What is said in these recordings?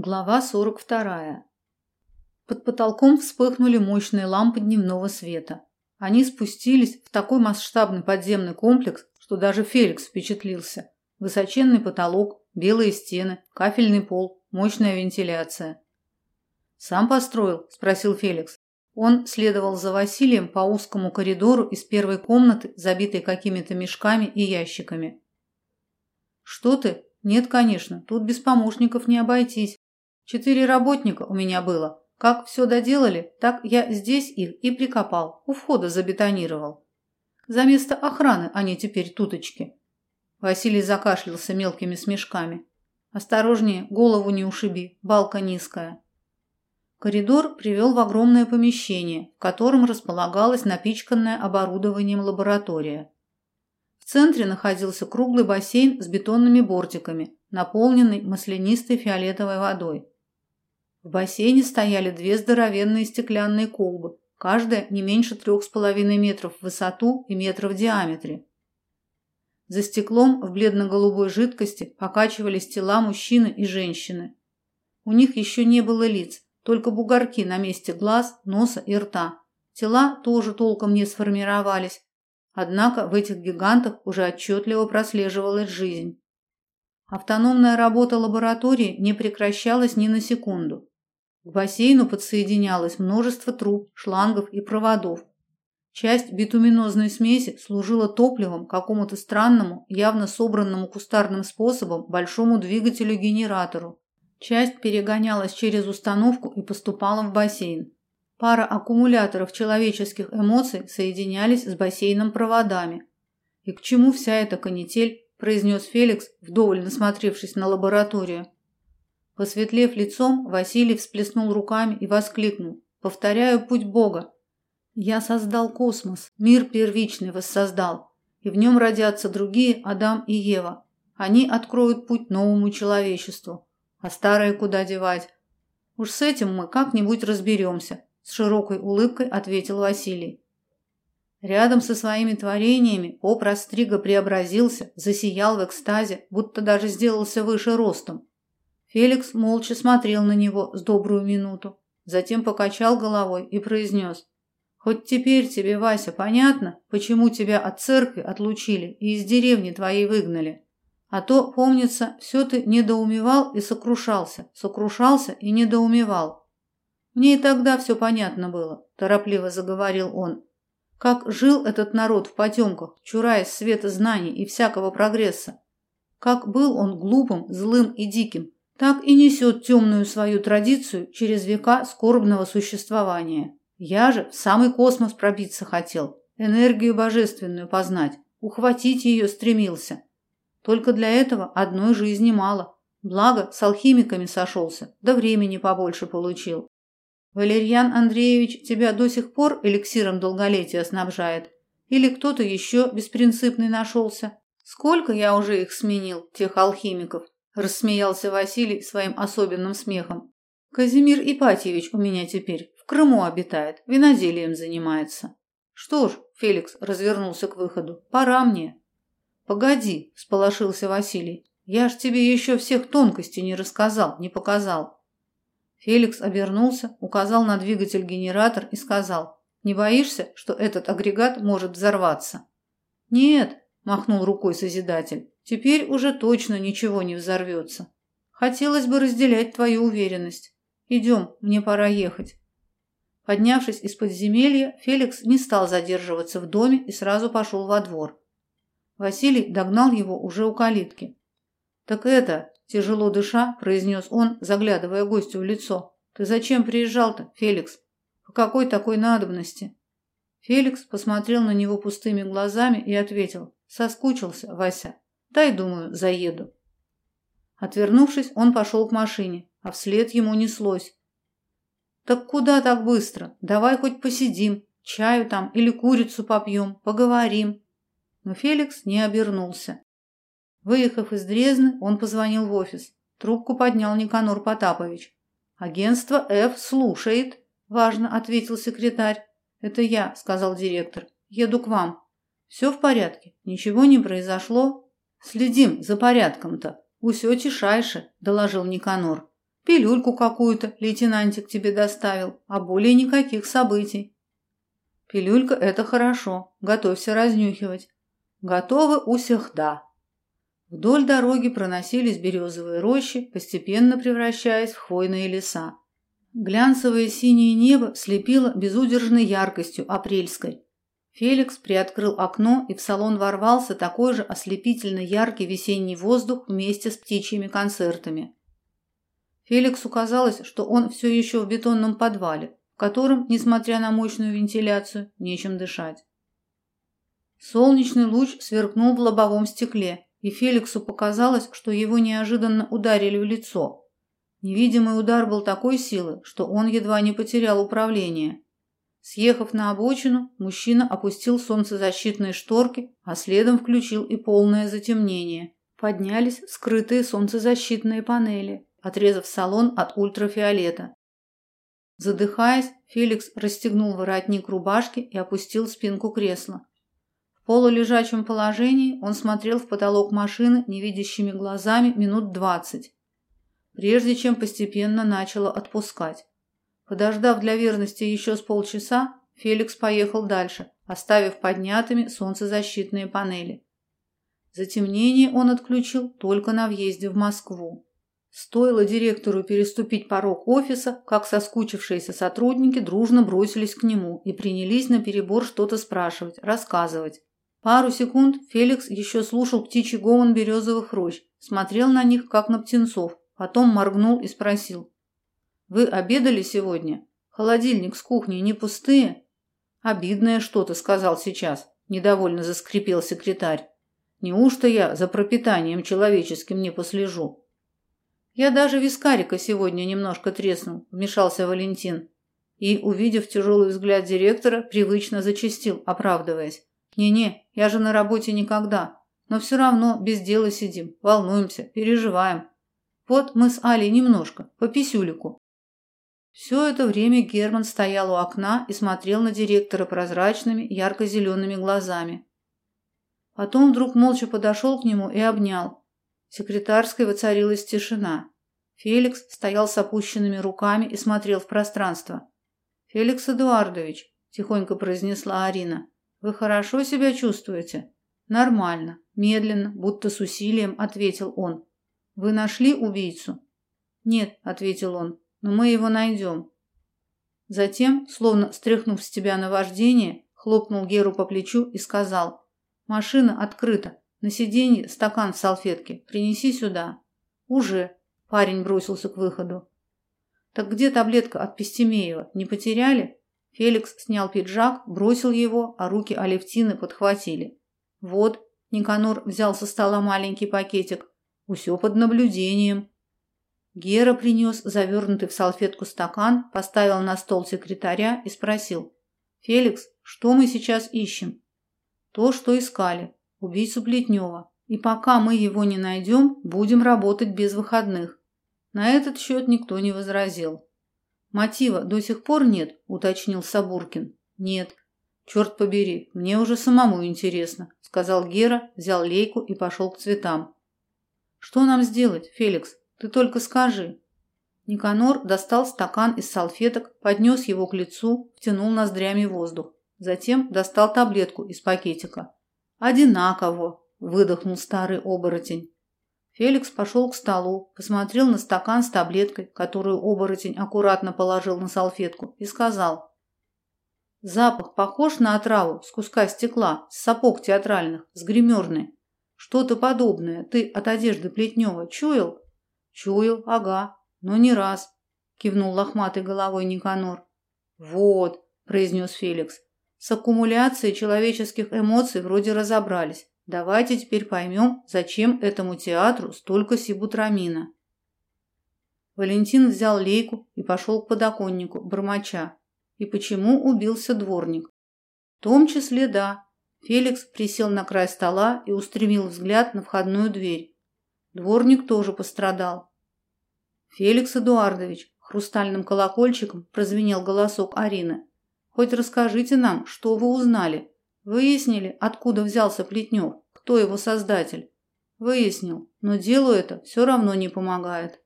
Глава 42. Под потолком вспыхнули мощные лампы дневного света. Они спустились в такой масштабный подземный комплекс, что даже Феликс впечатлился. Высоченный потолок, белые стены, кафельный пол, мощная вентиляция. «Сам построил?» – спросил Феликс. Он следовал за Василием по узкому коридору из первой комнаты, забитой какими-то мешками и ящиками. «Что ты? Нет, конечно, тут без помощников не обойтись. Четыре работника у меня было. Как все доделали, так я здесь их и прикопал, у входа забетонировал. За место охраны они теперь туточки. Василий закашлялся мелкими смешками. Осторожнее, голову не ушиби, балка низкая. Коридор привел в огромное помещение, в котором располагалась напичканная оборудованием лаборатория. В центре находился круглый бассейн с бетонными бортиками, наполненный маслянистой фиолетовой водой. В бассейне стояли две здоровенные стеклянные колбы, каждая не меньше трех с половиной метров в высоту и метра в диаметре. За стеклом в бледно-голубой жидкости покачивались тела мужчины и женщины. У них еще не было лиц, только бугорки на месте глаз, носа и рта. Тела тоже толком не сформировались, однако в этих гигантах уже отчетливо прослеживалась жизнь. Автономная работа лаборатории не прекращалась ни на секунду. К бассейну подсоединялось множество труб, шлангов и проводов. Часть битуминозной смеси служила топливом какому-то странному, явно собранному кустарным способом большому двигателю-генератору. Часть перегонялась через установку и поступала в бассейн. Пара аккумуляторов человеческих эмоций соединялись с бассейном проводами. И к чему вся эта канитель, произнес Феликс, вдоволь насмотревшись на лабораторию. Посветлев лицом, Василий всплеснул руками и воскликнул: "Повторяю путь Бога. Я создал космос, мир первичный воссоздал, и в нем родятся другие Адам и Ева. Они откроют путь новому человечеству. А старое куда девать? Уж с этим мы как-нибудь разберемся», – с широкой улыбкой ответил Василий. Рядом со своими творениями поп Растрига преобразился, засиял в экстазе, будто даже сделался выше ростом. Феликс молча смотрел на него с добрую минуту, затем покачал головой и произнес. «Хоть теперь тебе, Вася, понятно, почему тебя от церкви отлучили и из деревни твоей выгнали? А то, помнится, все ты недоумевал и сокрушался, сокрушался и недоумевал». «Мне и тогда все понятно было», – торопливо заговорил он. «Как жил этот народ в потемках, чураясь света знаний и всякого прогресса. Как был он глупым, злым и диким, так и несет темную свою традицию через века скорбного существования. Я же в самый космос пробиться хотел, энергию божественную познать, ухватить ее стремился. Только для этого одной жизни мало. Благо, с алхимиками сошелся, да времени побольше получил. Валерьян Андреевич тебя до сих пор эликсиром долголетия снабжает? Или кто-то еще беспринципный нашелся? Сколько я уже их сменил, тех алхимиков? Рассмеялся Василий своим особенным смехом. Казимир Ипатьевич у меня теперь в Крыму обитает, виноделием занимается. Что ж, Феликс развернулся к выходу. Пора мне. Погоди, всполошился Василий. Я ж тебе еще всех тонкостей не рассказал, не показал. Феликс обернулся, указал на двигатель-генератор и сказал: "Не боишься, что этот агрегат может взорваться?" "Нет", махнул рукой созидатель. Теперь уже точно ничего не взорвется. Хотелось бы разделять твою уверенность. Идем, мне пора ехать. Поднявшись из подземелья, Феликс не стал задерживаться в доме и сразу пошел во двор. Василий догнал его уже у калитки. Так это, тяжело дыша, произнес он, заглядывая гостю в лицо. Ты зачем приезжал-то, Феликс? По какой такой надобности? Феликс посмотрел на него пустыми глазами и ответил: "Соскучился, Вася". Дай, думаю, заеду. Отвернувшись, он пошел к машине, а вслед ему неслось. Так куда так быстро? Давай хоть посидим, чаю там или курицу попьем, поговорим. Но Феликс не обернулся. Выехав из Дрезны, он позвонил в офис. Трубку поднял Никанор Потапович. Агентство F слушает, важно ответил секретарь. Это я, сказал директор. Еду к вам. Все в порядке? Ничего не произошло? Следим за порядком-то. Усё тишайше, доложил Никанор. Пилюльку какую-то лейтенантик тебе доставил, а более никаких событий. Пилюлька – это хорошо, готовься разнюхивать. Готовы у всех, да. Вдоль дороги проносились березовые рощи, постепенно превращаясь в хвойные леса. Глянцевое синее небо слепило безудержной яркостью апрельской. Феликс приоткрыл окно, и в салон ворвался такой же ослепительно яркий весенний воздух вместе с птичьими концертами. Феликсу казалось, что он все еще в бетонном подвале, в котором, несмотря на мощную вентиляцию, нечем дышать. Солнечный луч сверкнул в лобовом стекле, и Феликсу показалось, что его неожиданно ударили в лицо. Невидимый удар был такой силы, что он едва не потерял управление. Съехав на обочину, мужчина опустил солнцезащитные шторки, а следом включил и полное затемнение. Поднялись скрытые солнцезащитные панели, отрезав салон от ультрафиолета. Задыхаясь, Феликс расстегнул воротник рубашки и опустил спинку кресла полулежачем положении он смотрел в потолок машины невидящими глазами минут двадцать, прежде чем постепенно начало отпускать. Подождав для верности еще с полчаса, Феликс поехал дальше, оставив поднятыми солнцезащитные панели. Затемнение он отключил только на въезде в Москву. Стоило директору переступить порог офиса, как соскучившиеся сотрудники дружно бросились к нему и принялись на перебор что-то спрашивать, рассказывать. Пару секунд Феликс еще слушал птичий гомон березовых рощ, смотрел на них, как на птенцов, потом моргнул и спросил. «Вы обедали сегодня? Холодильник с кухни не пустые?» «Обидное что-то», — сказал сейчас. Недовольно заскрипел секретарь. «Неужто я за пропитанием человеческим не послежу?» «Я даже вискарика сегодня немножко треснул», — вмешался Валентин. И, увидев тяжелый взгляд директора, привычно зачастил, оправдываясь. «Не-не, я же на работе никогда. Но все равно без дела сидим, волнуемся, переживаем. Вот мы с Алей немножко, по писюлику». Все это время Герман стоял у окна и смотрел на директора прозрачными, ярко-зелеными глазами. Потом вдруг молча подошел к нему и обнял. Секретарской воцарилась тишина. Феликс стоял с опущенными руками и смотрел в пространство. «Феликс Эдуардович», – тихонько произнесла Арина, вы хорошо себя чувствуете? Нормально, медленно, будто с усилием ответил он. Вы нашли убийцу? Нет, ответил он. Но мы его найдем». Затем, словно стряхнув с тебя наваждение, хлопнул Геру по плечу и сказал: "Машина открыта. На сиденье стакан в салфетке. Принеси сюда". Уже. Парень бросился к выходу. Так где таблетка от Пестемеева? Не потеряли? Феликс снял пиджак, бросил его, а руки Алевтины подхватили. Вот, Никанор взял со стола маленький пакетик. Усё под наблюдением. Гера принес завернутый в салфетку стакан, поставил на стол секретаря и спросил. «Феликс, что мы сейчас ищем?» «То, что искали. Убийцу Плетнева. И пока мы его не найдем, будем работать без выходных». На этот счет никто не возразил. Мотива до сих пор нет, уточнил Сабуркин. Нет. Черт побери, мне уже самому интересно, сказал Гера, взял лейку и пошел к цветам. Что нам сделать, Феликс? Ты только скажи. Никанор достал стакан из салфеток, поднес его к лицу, втянул ноздрями воздух. Затем достал таблетку из пакетика. Одинаково, выдохнул старый оборотень. Феликс пошел к столу, посмотрел на стакан с таблеткой, которую оборотень аккуратно положил на салфетку, и сказал. «Запах похож на отраву с куска стекла, с сапог театральных, с гримерной. Что-то подобное ты от одежды Плетнева чуял?» «Чуял, ага, но не раз», – кивнул лохматой головой Никанор. «Вот», – произнес Феликс, – «с аккумуляцией человеческих эмоций вроде разобрались. Давайте теперь поймем, зачем этому театру столько сибутрамина. Валентин взял лейку и пошел к подоконнику, бормоча. И почему убился дворник? В том числе, да. Феликс присел на край стола и устремил взгляд на входную дверь. Дворник тоже пострадал. Феликс Эдуардович, хрустальным колокольчиком прозвенел голосок Арины. Хоть расскажите нам, что вы узнали. Выяснили, откуда взялся Плетнев, кто его создатель? Выяснил, но делу это все равно не помогает.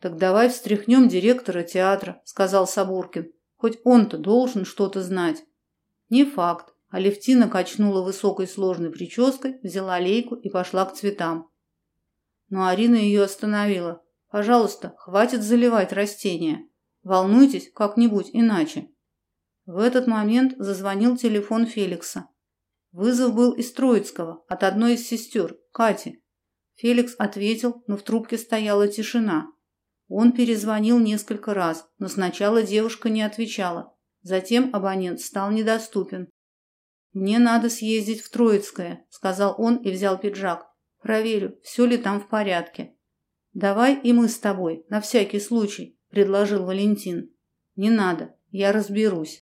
Так давай встряхнем директора театра, сказал Сабуркин. Хоть он-то должен что-то знать. Не факт. Алевтина качнула высокой сложной прической, взяла лейку и пошла к цветам. Но Арина ее остановила. Пожалуйста, хватит заливать растения. Волнуйтесь как-нибудь иначе. В этот момент зазвонил телефон Феликса. Вызов был из Троицкого, от одной из сестер, Кати. Феликс ответил, но в трубке стояла тишина. Он перезвонил несколько раз, но сначала девушка не отвечала. Затем абонент стал недоступен. Мне надо съездить в Троицкое, сказал он и взял пиджак. Проверю, все ли там в порядке. Давай и мы с тобой, на всякий случай, предложил Валентин. Не надо, я разберусь.